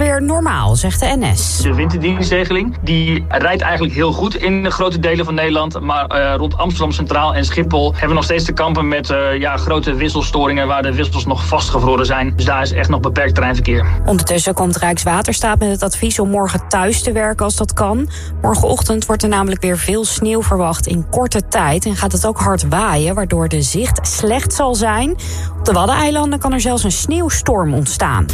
weer normaal, zegt de NS. De winterdienstregeling die rijdt eigenlijk heel goed in grote delen van Nederland. Maar uh, rond Amsterdam Centraal en Schiphol hebben we nog steeds te kampen met uh, ja, grote wisselstoringen waar de wissels nog vastgevroren zijn. Dus daar is echt nog beperkt treinverkeer. Ondertussen komt Rijkswaterstaat met het advies om morgen thuis te werken als dat kan. Morgenochtend wordt er namelijk weer veel sneeuw verwacht in korte tijd. En gaat het ook hard waaien, waardoor de zicht slecht zal zijn. Op de Waddeneilanden kan er zelfs een sneeuwstorm ontstaan.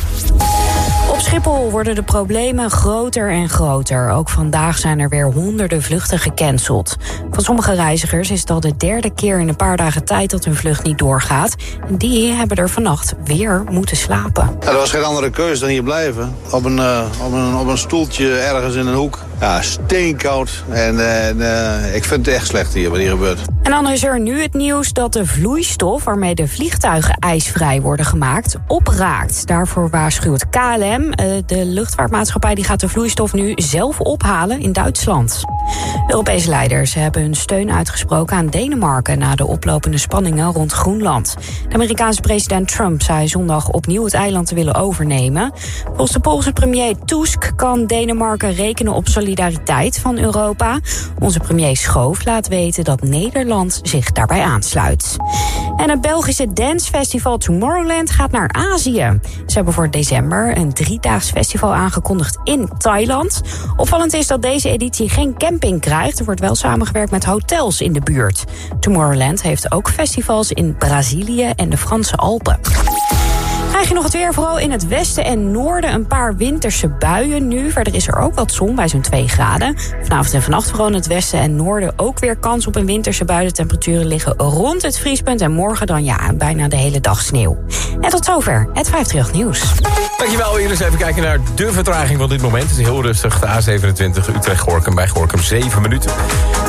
Op Schiphol worden de problemen groter en groter. Ook vandaag zijn er weer honderden vluchten gecanceld. Van sommige reizigers is het al de derde keer in een paar dagen tijd dat hun vlucht niet doorgaat. En die hebben er vannacht weer moeten slapen. Er was geen andere keuze dan hier blijven. Op een, uh, op een, op een stoeltje ergens in een hoek. Ja, steenkoud. En uh, ik vind het echt slecht hier wat hier gebeurt. En dan is er nu het nieuws dat de vloeistof waarmee de vliegtuigen ijsvrij worden gemaakt opraakt. Daarvoor waarschuwt KLM. De luchtvaartmaatschappij die gaat de vloeistof nu zelf ophalen in Duitsland. Europese leiders hebben hun steun uitgesproken aan Denemarken na de oplopende spanningen rond Groenland. De Amerikaanse president Trump zei zondag opnieuw het eiland te willen overnemen. Volgens de Poolse premier Tusk kan Denemarken rekenen op solidariteit van Europa. Onze premier Schoof laat weten dat Nederland zich daarbij aansluit. En het Belgische dancefestival Tomorrowland gaat naar Azië. Ze hebben voor december een driedaags festival aangekondigd in Thailand. Opvallend is dat deze editie geen camping krijgt. Er wordt wel samengewerkt met hotels in de buurt. Tomorrowland heeft ook festivals in Brazilië en de Franse Alpen. Krijg je nog het weer, vooral in het westen en noorden een paar winterse buien nu. Verder is er ook wat zon bij zo'n 2 graden. Vanavond en vannacht vooral in het westen en noorden ook weer kans op een winterse bui. De temperaturen liggen rond het vriespunt en morgen dan ja, bijna de hele dag sneeuw. En tot zover het 538 nieuws. Dankjewel, Iris. Even kijken naar de vertraging van dit moment. Het is heel rustig. De A27 Utrecht-Gorkum bij Gorkum 7 minuten.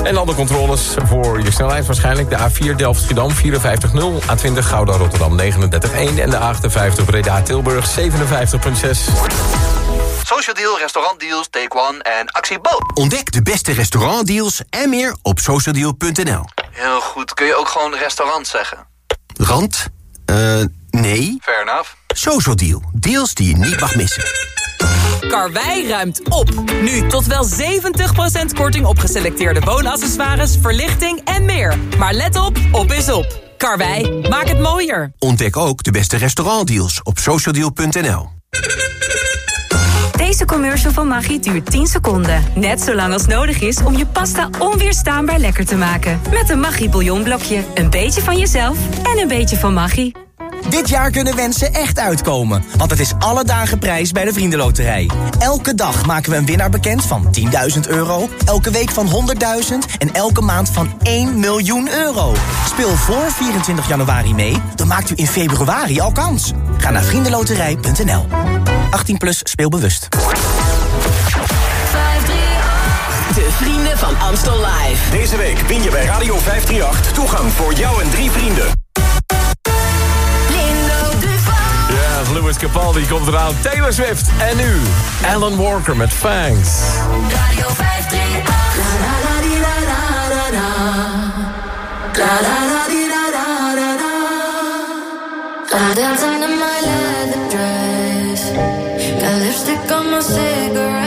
En alle controles voor je snelheid waarschijnlijk. De A4 Delft-Schiedam 54.0. A20 Gouda-Rotterdam 39.1. En de A58 Breda-Tilburg 57.6. Social Deal, restaurantdeals, Take One en Actie Bo. Ontdek de beste restaurantdeals en meer op socialdeal.nl. Heel goed. Kun je ook gewoon restaurant zeggen? Rand? Eh, uh, nee. Fair enough. Social Deal. Deals die je niet mag missen. Karwei ruimt op. Nu tot wel 70% korting op geselecteerde woonaccessoires, verlichting en meer. Maar let op, op is op. Karwei, maak het mooier. Ontdek ook de beste restaurantdeals op socialdeal.nl. Deze commercial van Maggi duurt 10 seconden. Net zo lang als nodig is om je pasta onweerstaanbaar lekker te maken. Met een Maggi bouillonblokje. Een beetje van jezelf en een beetje van Maggi. Dit jaar kunnen wensen echt uitkomen, want het is alle dagen prijs bij de Vriendenloterij. Elke dag maken we een winnaar bekend van 10.000 euro, elke week van 100.000 en elke maand van 1 miljoen euro. Speel voor 24 januari mee, dan maakt u in februari al kans. Ga naar vriendenloterij.nl. 18 plus speelbewust. De Vrienden van Amstel Live. Deze week win je bij Radio 538 toegang voor jou en drie vrienden. Louis Capaldi komt eraan. Taylor Swift. En nu Alan Walker met Fangs. Radio 538. in my leather dress. Got lipstick on my cigarette.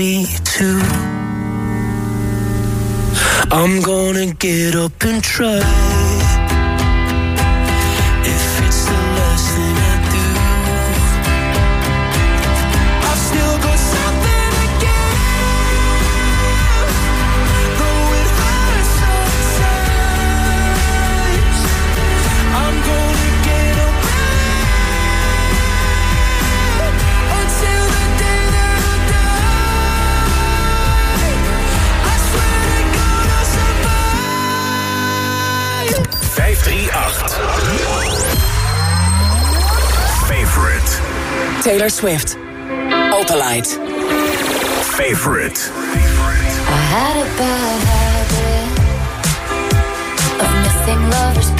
me too. I'm gonna get up and try. Taylor Swift. Opalite. Favorite. I had a bad habit of missing lovers.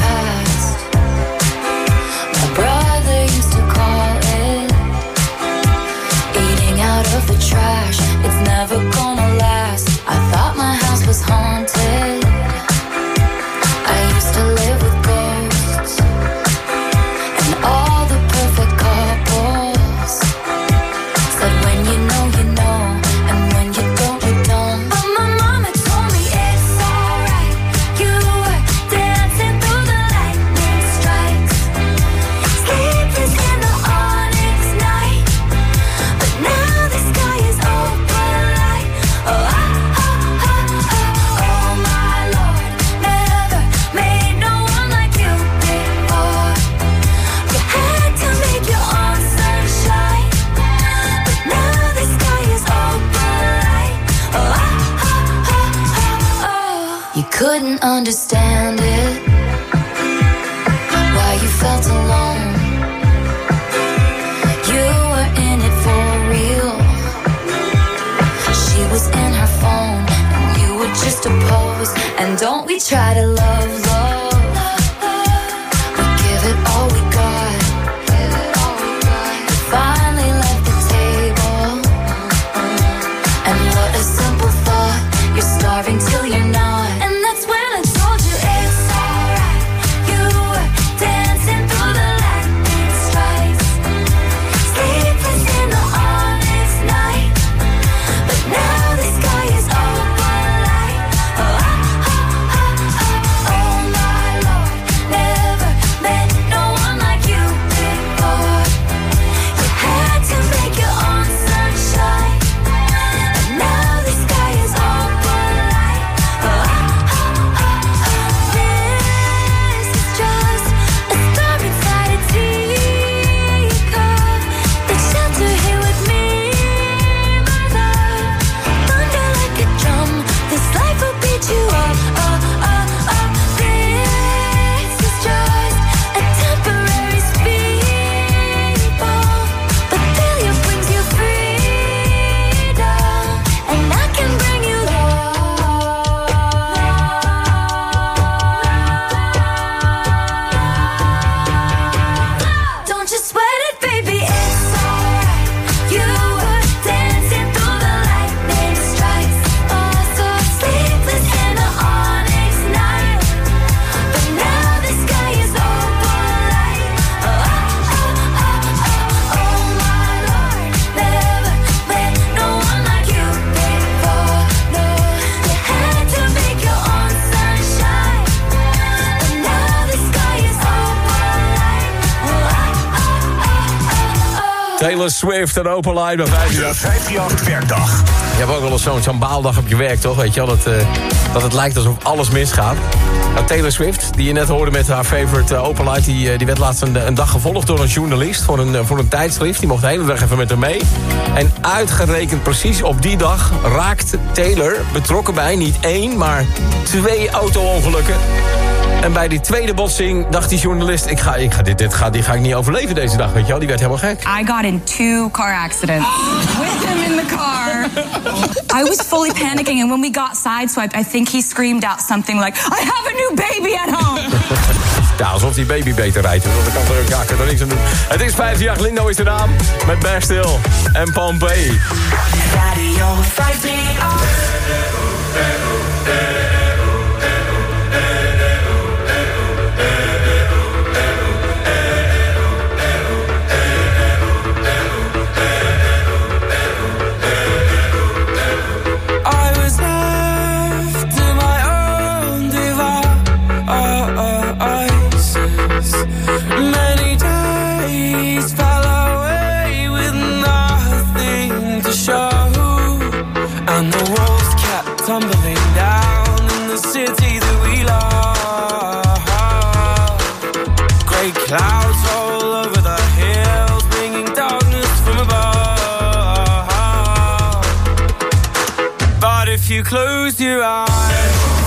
understand. Taylor Swift en Open Line bij 538 werkdag. Je hebt ook wel eens zo'n zo'n baaldag op je werk, toch? Weet je wel, dat, eh, dat het lijkt alsof alles misgaat. Nou, Taylor Swift, die je net hoorde met haar favorite uh, Open Light... Die, eh, die werd laatst een, een dag gevolgd door een journalist voor een, eh, voor een tijdschrift. Die mocht de hele dag even met haar mee. En uitgerekend precies op die dag raakt Taylor betrokken bij niet één... maar twee auto-ongelukken. En bij die tweede botsing dacht die journalist... Ik ga, ik ga, dit, dit ga, die ga ik niet overleven deze dag, weet je wel. Die werd helemaal gek. I got in two car accidents with him in the car. I was fully panicking, and when we got sideswiped, I think he screamed out something like, I have a new baby at home. Ja, alsof die baby beter rijdt. Dus dat kan er, ja, ik kan er niks aan doen. Het is 5 jaar, Lindo is de naam. Met Bear Stil en Pompey. Radio 538. Tumbling down in the city that we love. Great clouds all over the hills, bringing darkness from above. But if you close your eyes,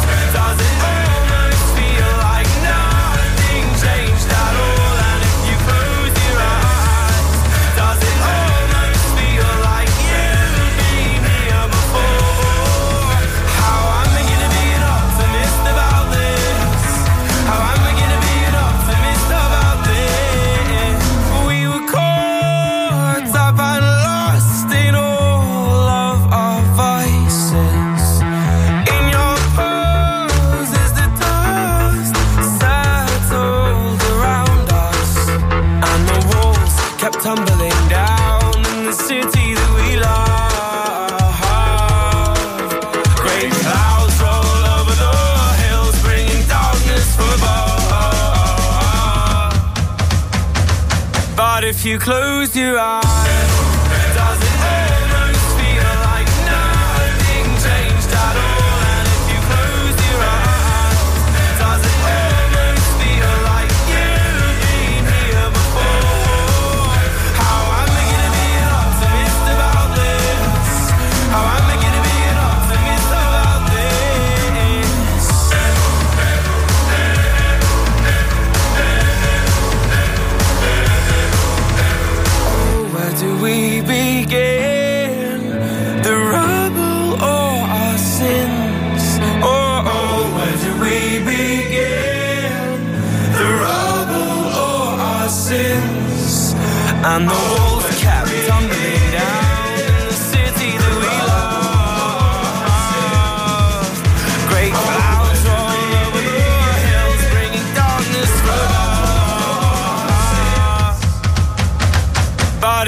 you close your eyes,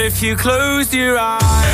if you closed your eyes.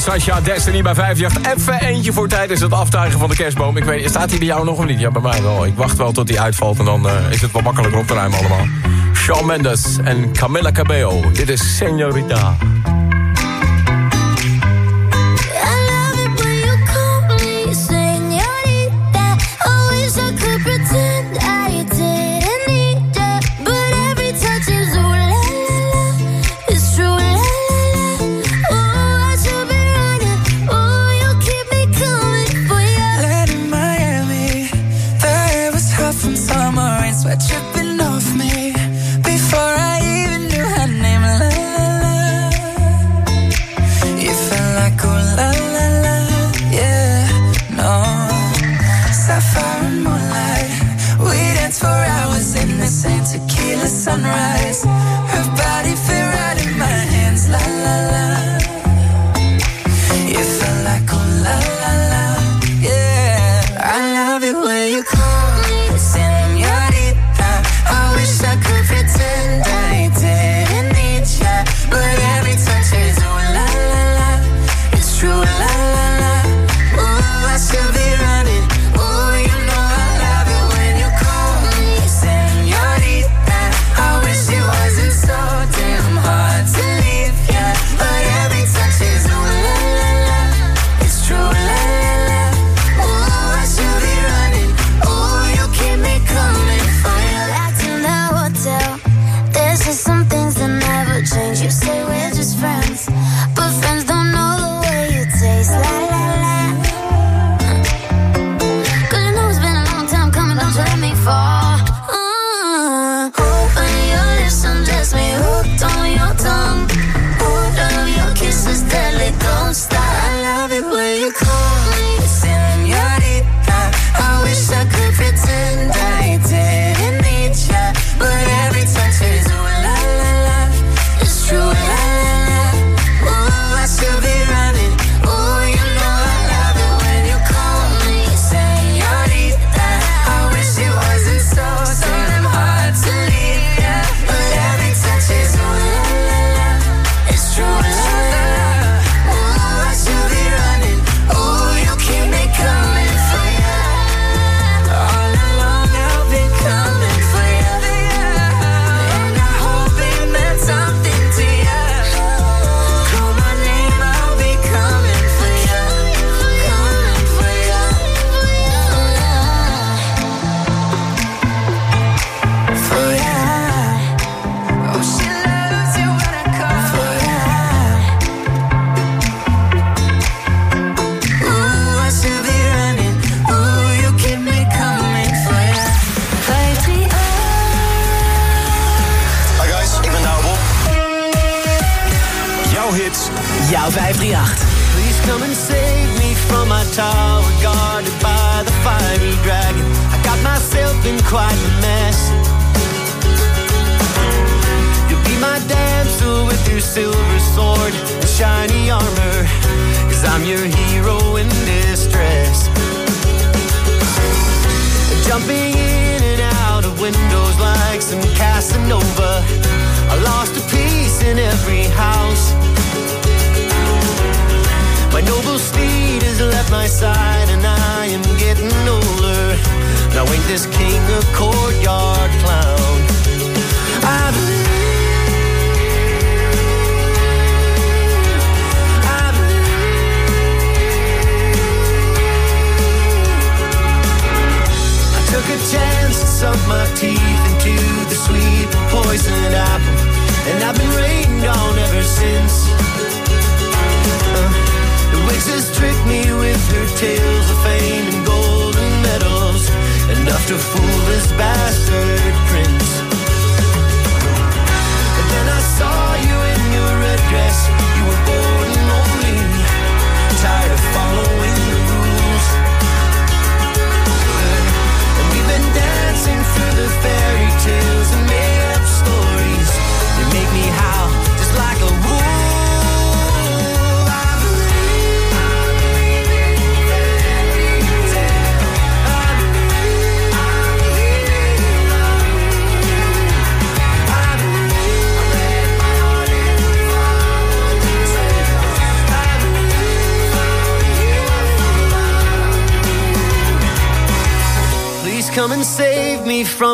Sasha, Destiny bij 58. Even eentje voor tijdens het aftuigen van de kerstboom. Ik weet, staat hij bij jou nog of niet? Ja, bij mij wel. Ik wacht wel tot hij uitvalt en dan eh, is het wat makkelijker op te ruimen allemaal. Shawn Mendes en Camilla Cabello. Dit is Senorita. tower guarded by the fiery dragon. I got myself in quite a mess. You'll be my damsel with your silver sword and shiny armor, cause I'm your hero in distress. Jumping in and out of windows like some Casanova. I lost a piece in every house. My noble steed has left my side and I am getting older. Now ain't this king a courtyard clown?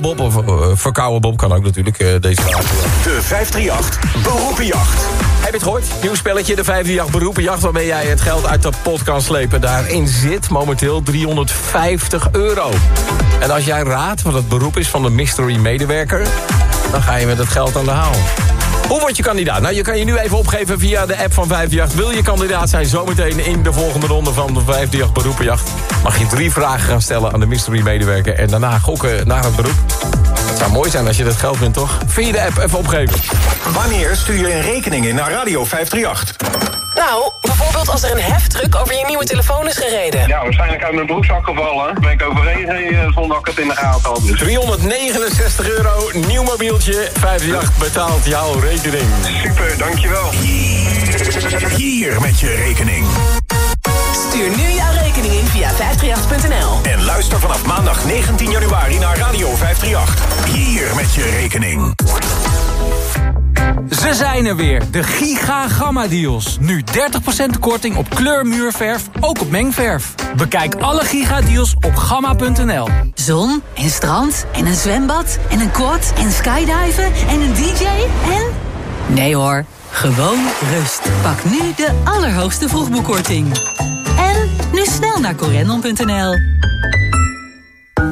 Bob, of eh, verkoude Bob kan ook natuurlijk eh, deze vraag. De 538 Beroepenjacht. Heb je het gehoord? Nieuw spelletje, de 538 Beroepenjacht... waarmee jij het geld uit de pot kan slepen. Daarin zit momenteel 350 euro. En als jij raadt wat het beroep is van de mystery medewerker... dan ga je met het geld aan de haal. Hoe word je kandidaat? Nou, je kan je nu even opgeven via de app van 538. Wil je kandidaat zijn zometeen in de volgende ronde van de 538 beroepenjacht? Mag je drie vragen gaan stellen aan de mystery medewerker... en daarna gokken naar het beroep? Het zou mooi zijn als je dat geld wint, toch? Via de app even opgeven. Wanneer stuur je een rekening in naar Radio 538? Nou, bijvoorbeeld als er een heftruck over je nieuwe telefoon is gereden. Ja, waarschijnlijk uit mijn broekzak gevallen. Ben ik overheen gereden zonder dat ik het in de gaten had. Dus. 369 euro, nieuw mobieltje. 538 betaalt jouw rekening. Super, dankjewel. Hier met je rekening. Stuur nu jouw rekening in via 538.nl. En luister vanaf maandag 19 januari naar Radio 538. Hier met je rekening. Ze zijn er weer, de Giga Gamma Deals. Nu 30% korting op kleurmuurverf, ook op mengverf. Bekijk alle Giga Deals op gamma.nl. Zon en strand en een zwembad en een quad en skydiven en een dj en... Nee hoor, gewoon rust. Pak nu de allerhoogste vroegboekkorting. En nu snel naar corendon.nl.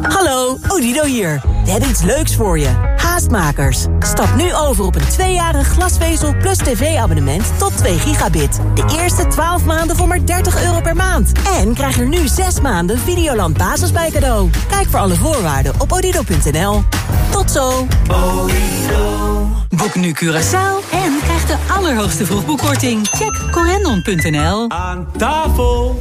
Hallo, Odido hier. We hebben iets leuks voor je. Haastmakers. Stap nu over op een tweejarig glasvezel plus tv-abonnement tot 2 gigabit. De eerste 12 maanden voor maar 30 euro per maand. En krijg er nu 6 maanden Videoland Basis bij cadeau. Kijk voor alle voorwaarden op odido.nl. Tot zo. Boek nu Curaçao en krijg de allerhoogste vroegboekkorting. Check corendon.nl. Aan tafel!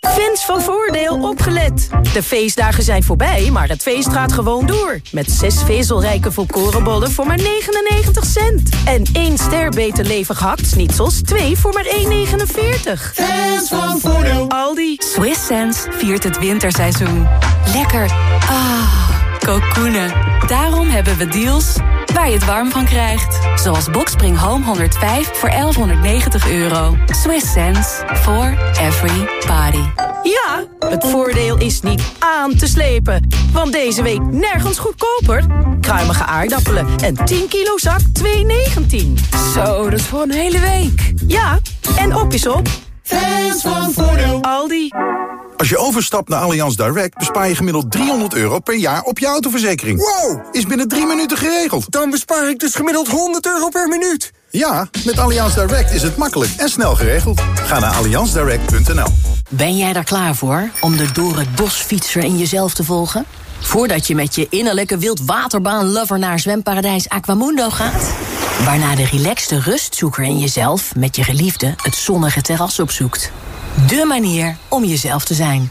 Fans van Voordeel opgelet. De feestdagen zijn voorbij, maar het feest gaat gewoon door. Met zes vezelrijke volkorenbollen voor maar 99 cent. En één ster beter levig hakt zoals twee voor maar 1,49. Fans van Voordeel. Aldi. Swiss Sense viert het winterseizoen. Lekker. Ah, kokoenen. Daarom hebben we deals waar je het warm van krijgt. Zoals Boxspring Home 105 voor 1190 euro. Swiss sense for every body. Ja, het voordeel is niet aan te slepen. Want deze week nergens goedkoper. Kruimige aardappelen en 10 kilo zak 2,19. Zo, dat is voor een hele week. Ja, en op is op. Fans van Voordeel. Aldi. Als je overstapt naar Allianz Direct bespaar je gemiddeld 300 euro per jaar op je autoverzekering. Wow! Is binnen drie minuten geregeld. Dan bespaar ik dus gemiddeld 100 euro per minuut. Ja, met Allianz Direct is het makkelijk en snel geregeld. Ga naar allianzdirect.nl. Ben jij er klaar voor om de door het bos fietser in jezelf te volgen? Voordat je met je innerlijke wildwaterbaan-lover naar zwemparadijs Aquamundo gaat? Waarna de relaxte rustzoeker in jezelf met je geliefde het zonnige terras opzoekt. De manier om jezelf te zijn.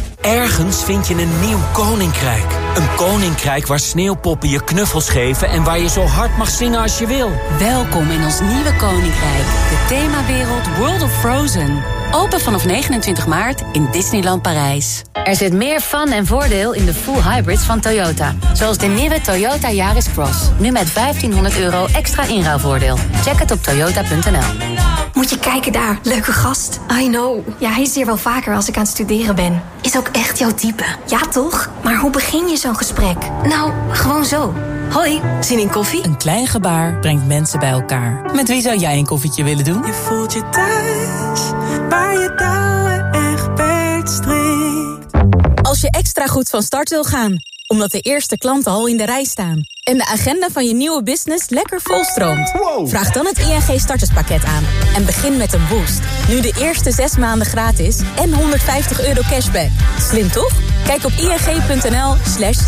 Ergens vind je een nieuw koninkrijk. Een koninkrijk waar sneeuwpoppen je knuffels geven... en waar je zo hard mag zingen als je wil. Welkom in ons nieuwe koninkrijk. De themawereld World of Frozen. Open vanaf 29 maart in Disneyland Parijs. Er zit meer fun en voordeel in de full hybrids van Toyota. Zoals de nieuwe Toyota Yaris Cross. Nu met 1500 euro extra inruilvoordeel. Check het op toyota.nl. Moet je kijken daar, leuke gast. I know. Ja, hij is hier wel vaker als ik aan het studeren ben. Is ook echt jouw type. Ja, toch? Maar hoe begin je zo'n gesprek? Nou, gewoon zo. Hoi, zin in koffie? Een klein gebaar brengt mensen bij elkaar. Met wie zou jij een koffietje willen doen? Je voelt je thuis, waar je touwen echt strikt. Als je extra goed van start wil gaan, omdat de eerste klanten al in de rij staan... en de agenda van je nieuwe business lekker volstroomt... vraag dan het ING starterspakket aan en begin met een boost. Nu de eerste zes maanden gratis en 150 euro cashback. Slim toch? Kijk op ing.nl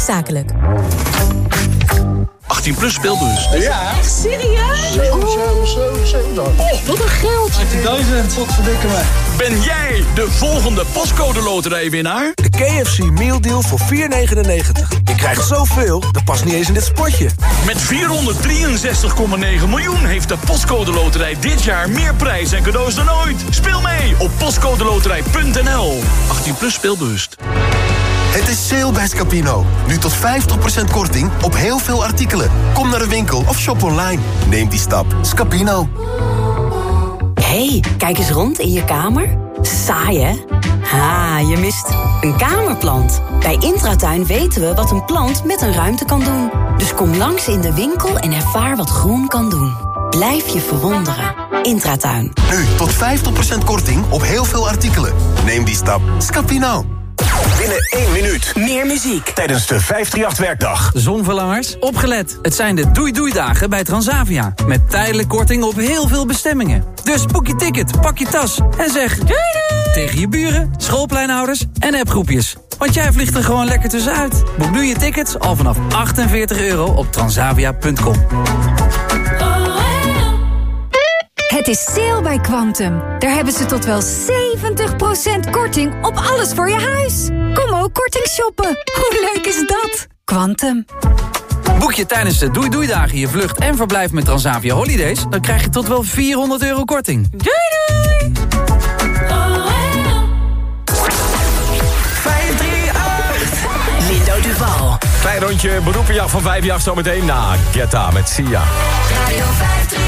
zakelijk. 18 plus speelbus. Ja. Echt serieus? 7, 7, 7, 7. Oh, wat een geld. 18.000. Wat verdikken me. Ben jij de volgende postcode loterijwinnaar? De KFC Meal Deal voor 4,99. Je krijgt zoveel, dat past niet eens in dit spotje. Met 463,9 miljoen heeft de postcode loterij dit jaar meer prijs en cadeaus dan ooit. Speel mee op postcodeloterij.nl. 18 plus speelbewust. Het is sale bij Scapino. Nu tot 50% korting op heel veel artikelen. Kom naar de winkel of shop online. Neem die stap. Scapino. hey, kijk eens rond in je kamer. Saai, hè? Ha, je mist een kamerplant. Bij Intratuin weten we wat een plant met een ruimte kan doen. Dus kom langs in de winkel en ervaar wat groen kan doen. Blijf je verwonderen. Intratuin. Nu tot 50% korting op heel veel artikelen. Neem die stap. Scapino. Binnen één minuut. Meer muziek. Tijdens de 538-werkdag. Zonverlangers, opgelet. Het zijn de doei-doei-dagen bij Transavia. Met tijdelijk korting op heel veel bestemmingen. Dus boek je ticket, pak je tas en zeg... Doei doei! Tegen je buren, schoolpleinouders en appgroepjes. Want jij vliegt er gewoon lekker tussenuit. Boek nu je tickets al vanaf 48 euro op transavia.com. Het is sale bij Quantum. Daar hebben ze tot wel 70% korting op alles voor je huis. Kom ook korting shoppen. Hoe leuk is dat? Quantum. Boek je tijdens de Doei Doei Dagen je vlucht en verblijf met Transavia Holidays... dan krijg je tot wel 400 euro korting. Doei doei! 538. Lindo Duval. Klein rondje beroepenjacht van 5 jaar zometeen na Getta met Sia. Radio 538.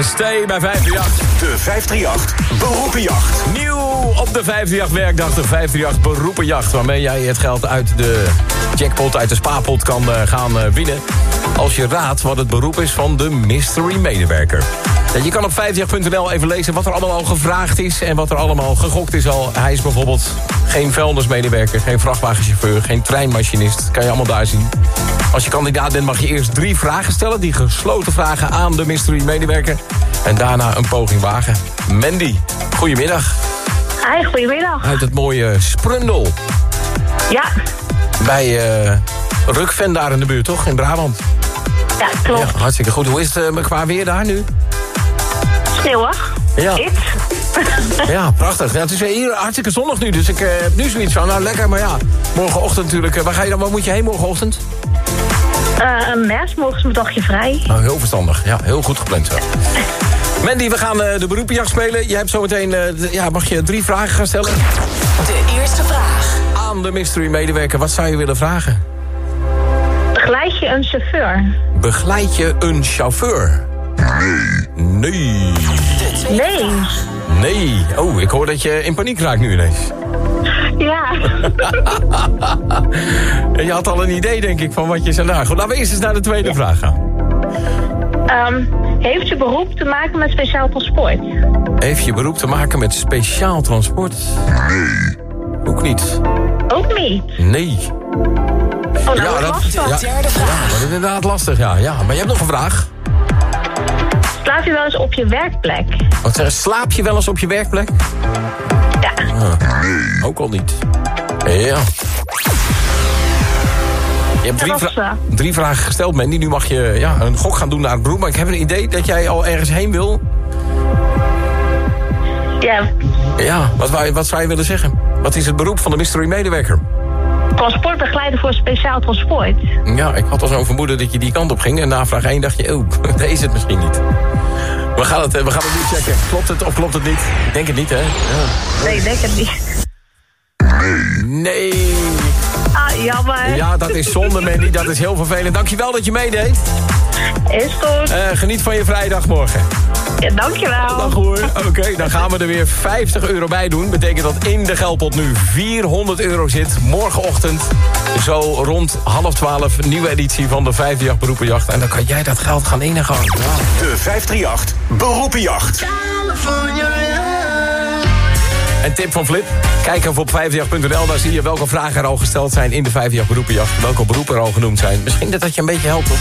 En stay bij 538. De 538 Beroepenjacht. Nieuw op de 538 werkdag, de 538 beroepenjacht... waarmee jij het geld uit de jackpot, uit de spaarpot kan eh, gaan eh, winnen... als je raadt wat het beroep is van de mystery medewerker. Ja, je kan op 538.nl even lezen wat er allemaal al gevraagd is... en wat er allemaal gegokt is al. Hij is bijvoorbeeld geen vuilnismedewerker, geen vrachtwagenchauffeur... geen treinmachinist, kan je allemaal daar zien. Als je kandidaat bent mag je eerst drie vragen stellen... die gesloten vragen aan de mystery medewerker... en daarna een poging wagen. Mandy, goedemiddag. Hi, goedemiddag. Uit het mooie Sprundel. Ja, Bij eh Rukven daar in de buurt, toch? In Brabant. ja klopt. Ja, hartstikke goed. Hoe is het eh, qua weer daar nu? Sneeuwig. Ja. It. Ja, prachtig. Ja, het is hier hartstikke zonnig nu, dus ik eh, heb nu zoiets van, nou lekker, maar ja. Morgenochtend natuurlijk, eh, waar, ga je dan, waar moet je heen morgenochtend? Eh, een mes, morgens mijn dagje vrij. Nou, heel verstandig. Ja, heel goed gepland zo. Mandy, we gaan eh, de beroepenjacht spelen. Jij hebt zometeen, eh, d- ja, mag je drie vragen gaan stellen? De eerste vraag. Aan de mystery medewerker, wat zou je willen vragen? Begeleid je een chauffeur? Begeleid je een chauffeur? Nee. Nee. Nee. Oh, ik hoor dat je in paniek raakt nu ineens. Ja. En je had al een idee, denk ik, van wat je zou... Nou, goed, laten we eerst eens naar de tweede vraag gaan. Ehm, heeft je beroep te maken met speciaal transport? Heeft je beroep te maken met speciaal transport? Nee. Ook niet. Ook niet. Nee. Oh, nou, Ja, dat, lastig. ja, ja, dat is inderdaad lastig, ja, ja. Maar je hebt nog een vraag. Slaap je wel eens op je werkplek? Wat zeggen, slaap je wel eens op je werkplek? Ja. Ah, ook al niet. Ja. Je hebt drie, vra- drie vragen gesteld, Mandy. Nu mag je ja, een gok gaan doen naar het beroep. Maar ik heb een idee dat jij al ergens heen wil. Ja. Ja, wat, wat zou je willen zeggen? Wat is het beroep van de mystery medewerker? Transportbegeleider voor speciaal transport. Ja, ik had al zo'n vermoeden dat je die kant op ging. En na vraag 1 dacht je, oh, dat is het misschien niet. We gaan het, eh, we gaan het nu checken. Klopt het of klopt het niet? Ik denk het niet, hè? Ja. Nee, ik denk het niet. Nee. Ah, jammer. Ja, dat is zonde, Mandy. Dat is heel vervelend. Dankjewel dat je meedeed. Is goed. Eh, geniet van je vrijdag morgen. Ja, dankjewel. Dag hoor. Oké, dan gaan we er weer 50 euro bij doen. Betekent dat in de geldpot nu 400 euro zit. Morgenochtend, zo rond half 12, nieuwe editie van de 538 Beroepenjacht. En dan kan jij dat geld gaan enigen. De 538 Beroepenjacht. En tip van Flip, kijk even op 538.nl. Daar zie je welke vragen er al gesteld zijn in de 538 Beroepenjacht. Welke beroepen er al genoemd zijn. Misschien dat dat je een beetje helpt. Hoor.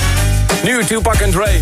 Nu Tupac en Dre.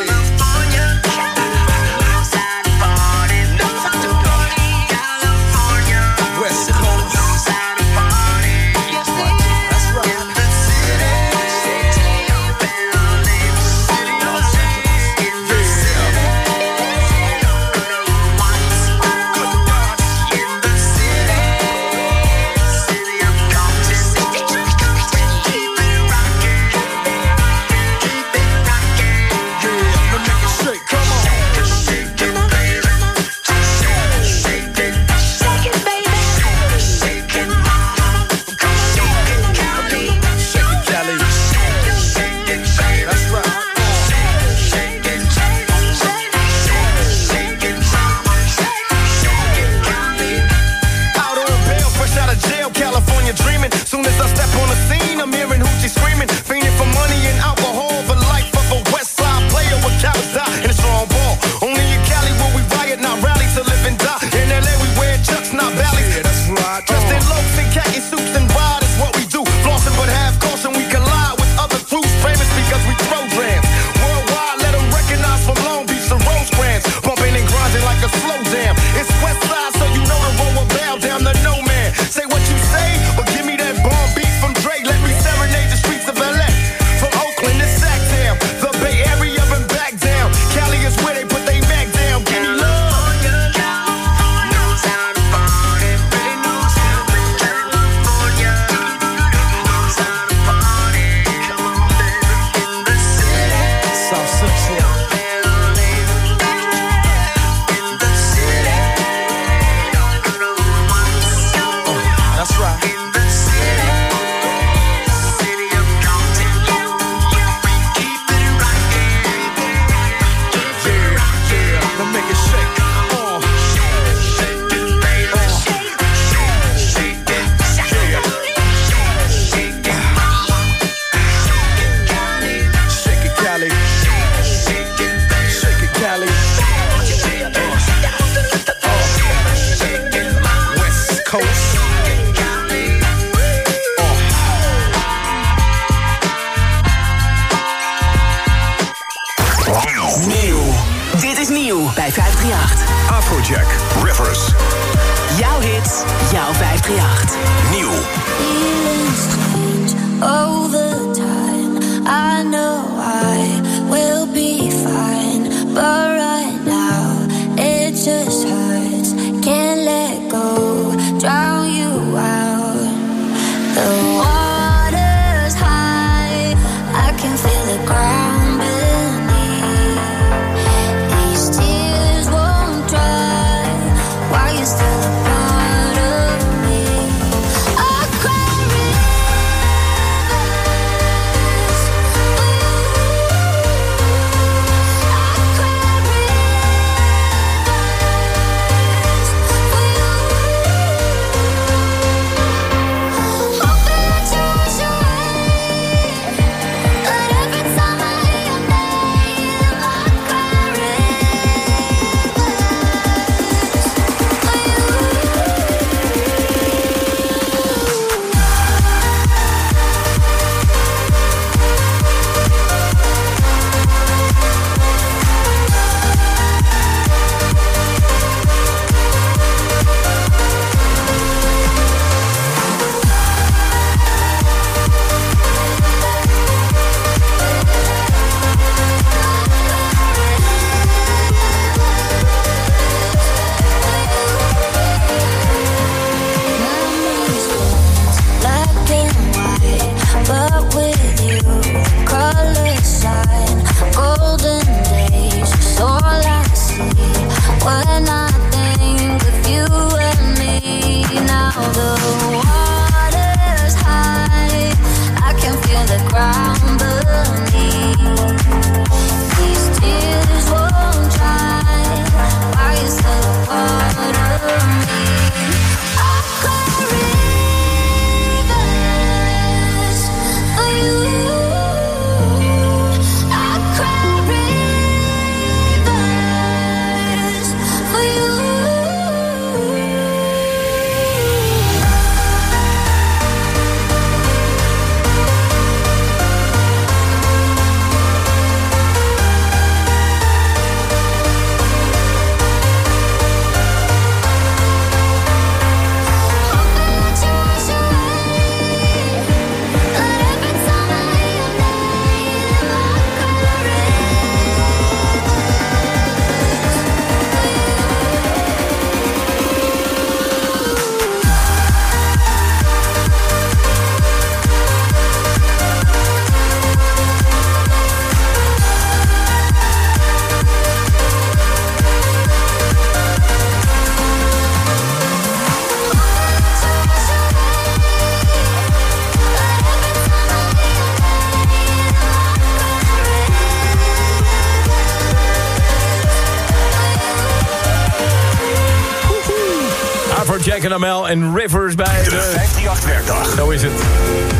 En Amel en Rivers bij de... 538 werkdag. Zo is het.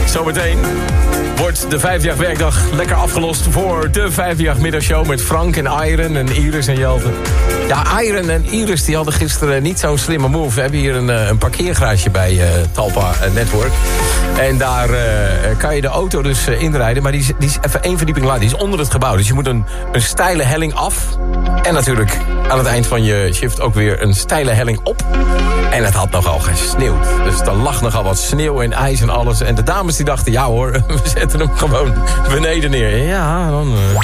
Zometeen wordt de 538 werkdag lekker afgelost voor de 538 middagshow met Frank en Iron en Iris en Jelte. Ja, Iron en Iris die hadden gisteren niet zo'n slimme move. We hebben hier een, eh, een parkeergarage bij eh, Talpa eh, Network. En daar kan je de auto dus inrijden. Maar die is, die is even één verdieping laag. Die is onder het gebouw. Dus je moet een, een steile helling af. En natuurlijk aan het eind van je shift ook weer een steile helling op. En het had nogal gesneeuwd. Dus er lag nogal wat sneeuw en ijs en alles. En de dames die dachten, ja hoor, we zetten hem gewoon beneden neer. Ja, dan... eh.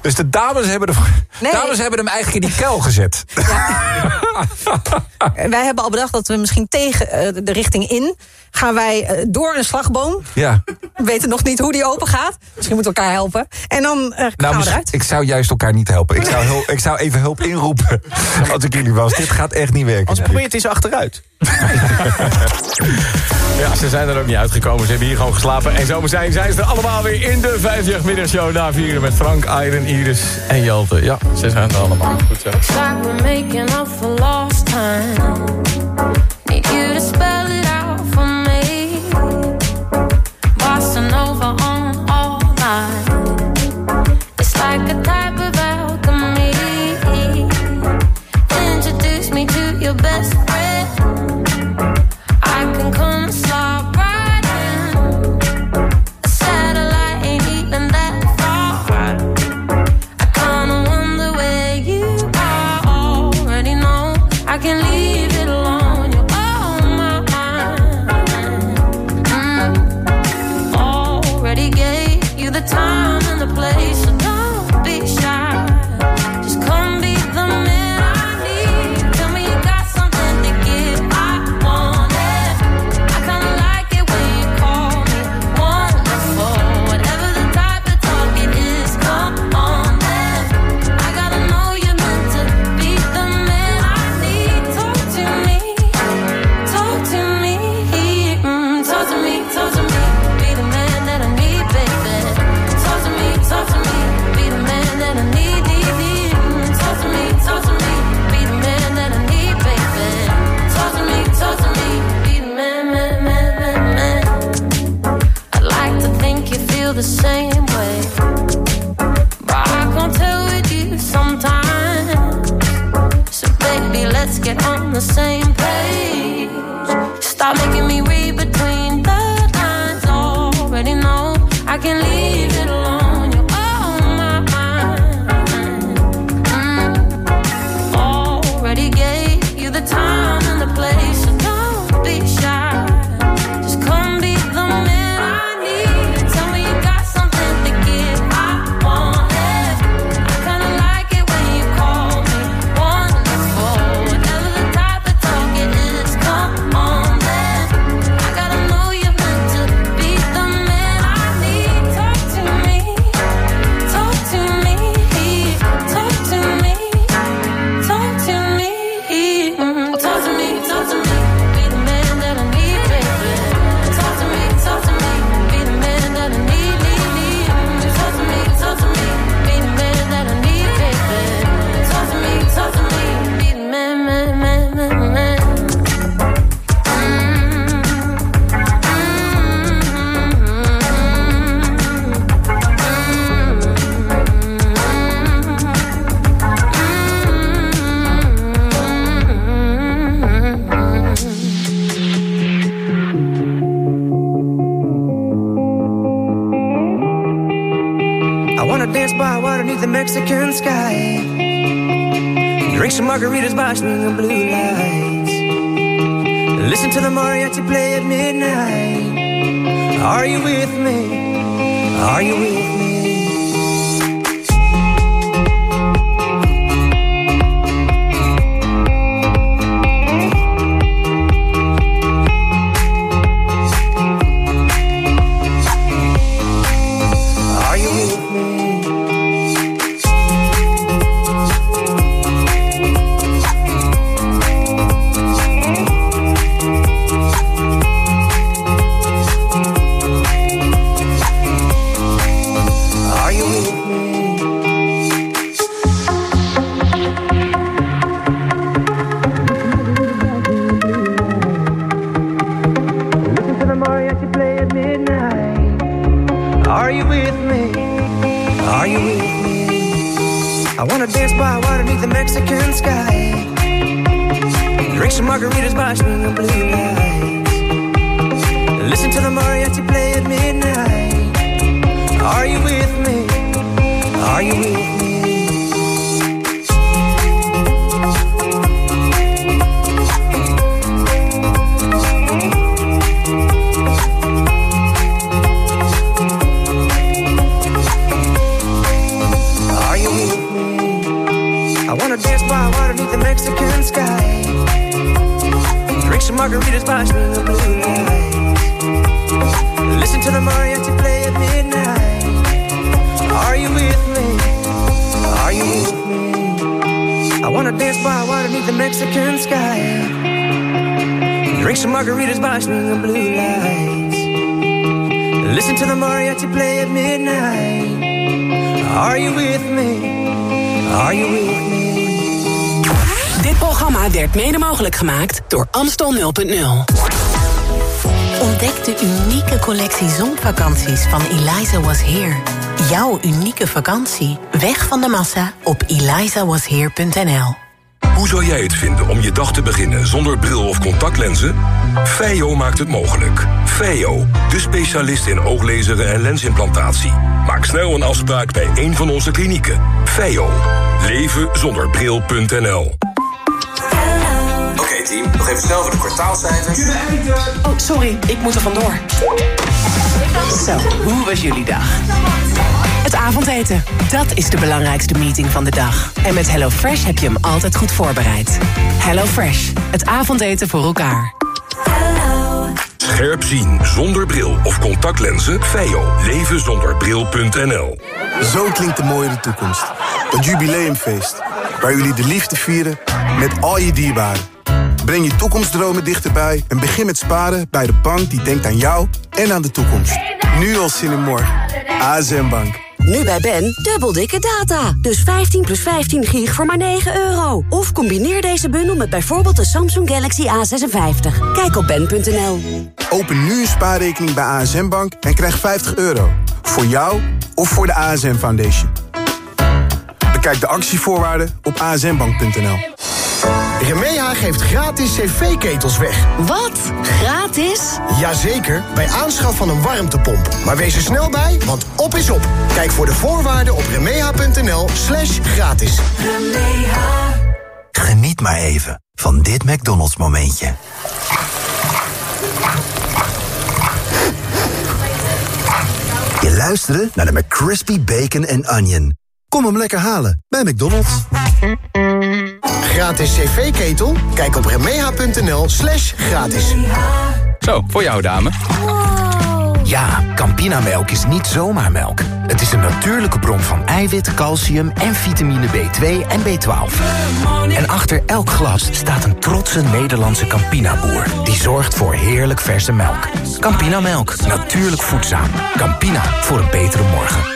Dus de dames hebben, de, Nee. dames hebben hem eigenlijk in die kuil gezet. Wij hebben al bedacht dat we misschien tegen eh, de richting in... gaan wij eh, door een slagboom. Ja. We weten nog niet hoe die open gaat. Misschien moeten we elkaar helpen. En dan eh, gaan Nou, we misschien- eruit. ik zou juist elkaar niet helpen. Ik zou, hulp, ik zou even hulp inroepen als ik jullie was. Dit gaat echt niet werken. Als probeer het eens achteruit. Ja, ze zijn er ook niet uitgekomen. Ze hebben hier gewoon geslapen. En zometeen zijn ze er allemaal weer in de 50 middagshow na vieren... met Frank, Iron, Iris en Jelte. Ja, ze zijn er allemaal. Goed zo. lost time. Need you to spend. watch me in blue. Are you with blue lights. Listen to the mariachi play at midnight. Are you with me? Are you with me? Dit programma werd mede mogelijk gemaakt door Amstel 0.0. Ontdek de unieke collectie zonvakanties van Eliza Was Here. Jouw unieke vakantie. Weg van de massa op elizawasheer.nl Hoe zou jij het vinden om je dag te beginnen zonder bril of contactlenzen? Feio maakt het mogelijk. Feio, de specialist in ooglezeren en lensimplantatie. Maak snel een afspraak bij een van onze klinieken. Feio. Leven zonder bril.nl Oké team, nog even snel voor de kwartaalcijfers. Oh, sorry, ik moet er vandoor. Zo, hoe was jullie dag? Het avondeten, dat is de belangrijkste meeting van de dag. En met HelloFresh heb je hem altijd goed voorbereid. HelloFresh, het avondeten voor elkaar. Scherp zien zonder bril of contactlenzen. Feio. Leven zonder bril.nl Zo klinkt de mooie toekomst. Het jubileumfeest. Waar jullie de liefde vieren met al je dierbaren. Breng je toekomstdromen dichterbij en begin met sparen bij de bank die denkt aan jou en aan de toekomst. Nu al zin in morgen. ASM Bank. Nu bij Ben, dubbel dikke data. Dus 15 plus 15 gig voor maar 9 euro. Of combineer deze bundel met bijvoorbeeld de Samsung Galaxy A56. Kijk op ben.nl. Open nu een spaarrekening bij ASM Bank en krijg 50 euro. Voor jou of voor de ASM Foundation. Bekijk de actievoorwaarden op asmbank.nl. Remeha geeft gratis cv-ketels weg. Wat? Gratis? Jazeker, bij aanschaf van een warmtepomp. Maar wees er snel bij, want op is op. Kijk voor de voorwaarden op remeha.nl slash gratis. Geniet maar even van dit McDonald's momentje. Je luisterde naar de McCrispy Bacon and Onion. Kom hem lekker halen bij McDonald's. Gratis cv-ketel? Kijk op remeha.nl slash gratis. Zo, voor jou dame. Ja, Campinamelk is niet zomaar melk. Het is een natuurlijke bron van eiwit, calcium en vitamine B2 en B12. En achter elk glas staat een trotse Nederlandse Campina-boer... die zorgt voor heerlijk verse melk. Campinamelk, natuurlijk voedzaam. Campina, voor een betere morgen.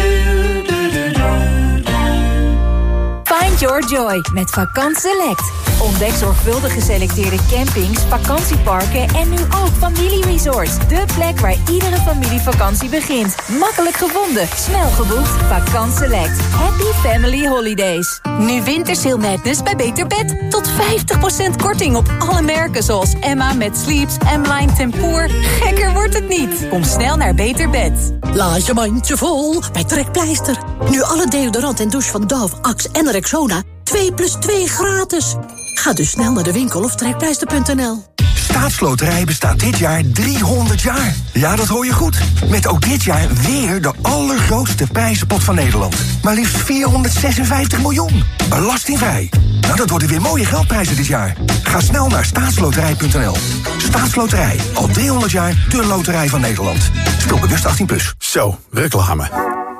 Find your joy met Vakant Select. Ontdek zorgvuldig geselecteerde campings, vakantieparken en nu ook familieresorts. De plek waar iedere familievakantie begint. Makkelijk gevonden, snel geboekt. Vakant Select. Happy Family Holidays. Nu Wintersail Madness bij Beter Bed. Tot 50% korting op alle merken zoals Emma met Sleeps, M-Line Tempoor. Gekker wordt het niet. Kom snel naar Beter Bed. Laat je mandje vol bij Trekpleister. Nu alle deodorant en douche van Dove, Axe en Rexona 2 plus 2 gratis. Ga dus snel naar de winkel of trekpleister.nl. Staatsloterij bestaat dit jaar 300 jaar. Ja, dat hoor je goed. Met ook dit jaar weer de allergrootste prijzenpot van Nederland. Maar liefst 456 miljoen. Belastingvrij. Nou, dat worden weer mooie geldprijzen dit jaar. Ga snel naar staatsloterij.nl. Staatsloterij. Al 300 jaar de loterij van Nederland. Speel bewust 18+. Plus. Zo, reclame.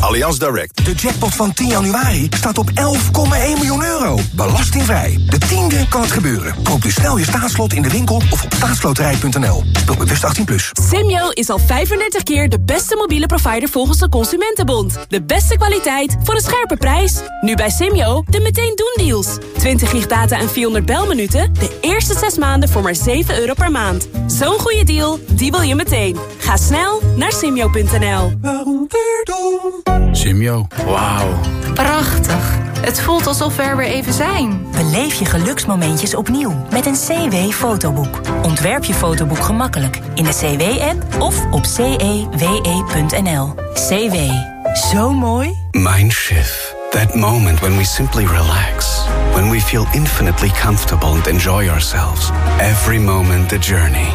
Allianz Direct. De jackpot van 10 januari staat op 11,1 miljoen euro. Belastingvrij. De tiende kan het gebeuren. Koop dus snel je staatslot in de winkel of op staatsloterij.nl. Speel bewust 18+. Plus. Simyo is al 35 keer de beste mobiele provider volgens de Consumentenbond. De beste kwaliteit voor een scherpe prijs. Nu bij Simyo de meteen doen deals. 20 gig data en 400 belminuten. De eerste 6 maanden voor maar 7 euro per maand. Zo'n goede deal, die wil je meteen. Ga snel naar simyo.nl. Simio. Wauw. Prachtig. Het voelt alsof we er weer even zijn. Beleef je geluksmomentjes opnieuw met een CW-fotoboek. Ontwerp je fotoboek gemakkelijk in de CW-app of op cewe.nl. CW. Zo mooi. Mindshift. That moment when we simply relax. When we feel infinitely comfortable and enjoy ourselves. Every moment the journey.